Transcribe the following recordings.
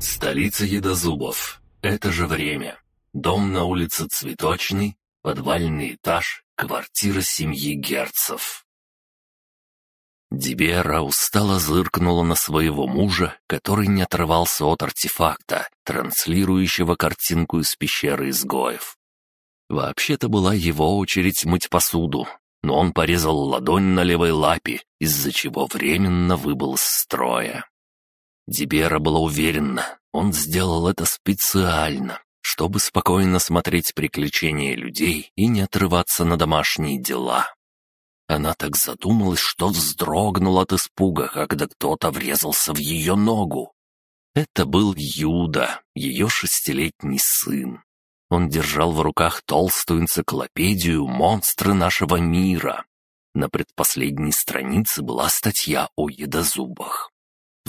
Столица Едозубов. Это же время. Дом на улице Цветочный, подвальный этаж, квартира семьи Герцев. Дибера устало зыркнула на своего мужа, который не отрывался от артефакта, транслирующего картинку из пещеры изгоев. Вообще-то была его очередь мыть посуду, но он порезал ладонь на левой лапе, из-за чего временно выбыл из строя. Дибера была уверена, он сделал это специально, чтобы спокойно смотреть приключения людей и не отрываться на домашние дела. Она так задумалась, что вздрогнула от испуга, когда кто-то врезался в ее ногу. Это был Юда, ее шестилетний сын. Он держал в руках толстую энциклопедию «Монстры нашего мира». На предпоследней странице была статья о едозубах.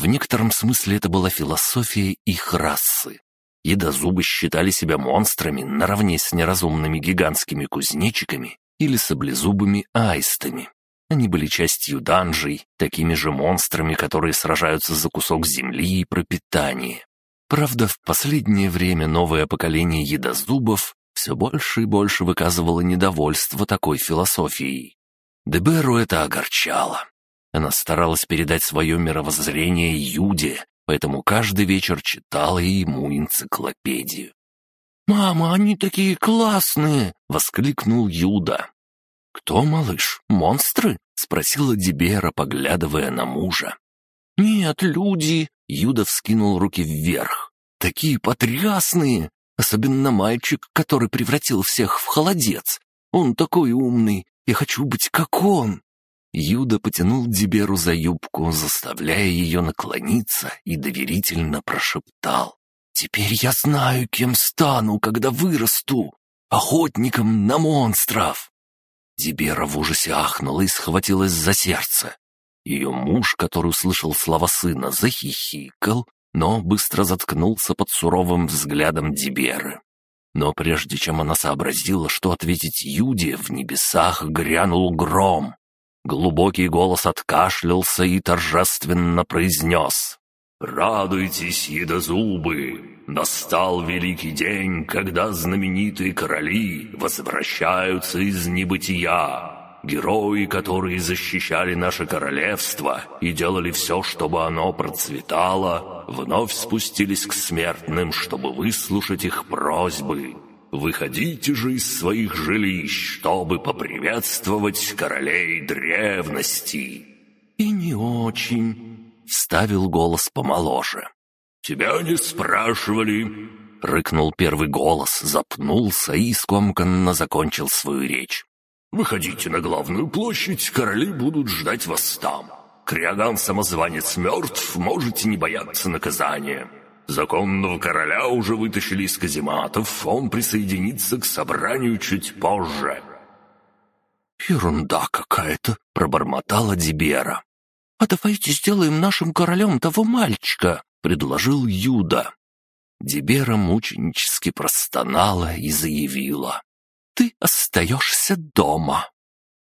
В некотором смысле это была философия их расы. Едозубы считали себя монстрами наравне с неразумными гигантскими кузнечиками или саблезубыми аистами. Они были частью данжей, такими же монстрами, которые сражаются за кусок земли и пропитание. Правда, в последнее время новое поколение едозубов все больше и больше выказывало недовольство такой философией. Деберу это огорчало. Она старалась передать свое мировоззрение Юде, поэтому каждый вечер читала ему энциклопедию. «Мама, они такие классные!» — воскликнул Юда. «Кто, малыш, монстры?» — спросила Дибера, поглядывая на мужа. «Нет, люди!» — Юда вскинул руки вверх. «Такие потрясные! Особенно мальчик, который превратил всех в холодец. Он такой умный, я хочу быть как он!» Юда потянул Диберу за юбку, заставляя ее наклониться, и доверительно прошептал. «Теперь я знаю, кем стану, когда вырасту. Охотником на монстров!» Дибера в ужасе ахнула и схватилась за сердце. Ее муж, который услышал слова сына, захихикал, но быстро заткнулся под суровым взглядом Диберы. Но прежде чем она сообразила, что ответить Юде, в небесах грянул гром. Глубокий голос откашлялся и торжественно произнес. «Радуйтесь, едозубы! Настал великий день, когда знаменитые короли возвращаются из небытия. Герои, которые защищали наше королевство и делали все, чтобы оно процветало, вновь спустились к смертным, чтобы выслушать их просьбы. Выходите же из своих жилищ, чтобы поприветствовать королей древности». «И не очень», — вставил голос помоложе. «Тебя не спрашивали», — рыкнул первый голос, запнулся и скомканно закончил свою речь. «Выходите на главную площадь, короли будут ждать вас там. Криаган-самозванец мертв, можете не бояться наказания. Законного короля уже вытащили из казематов, он присоединится к собранию чуть позже». «Ерунда какая-то», — пробормотала Дибера. «А давайте сделаем нашим королем того мальчика», — предложил Юда. Дибера мученически простонала и заявила. «Ты остаешься дома».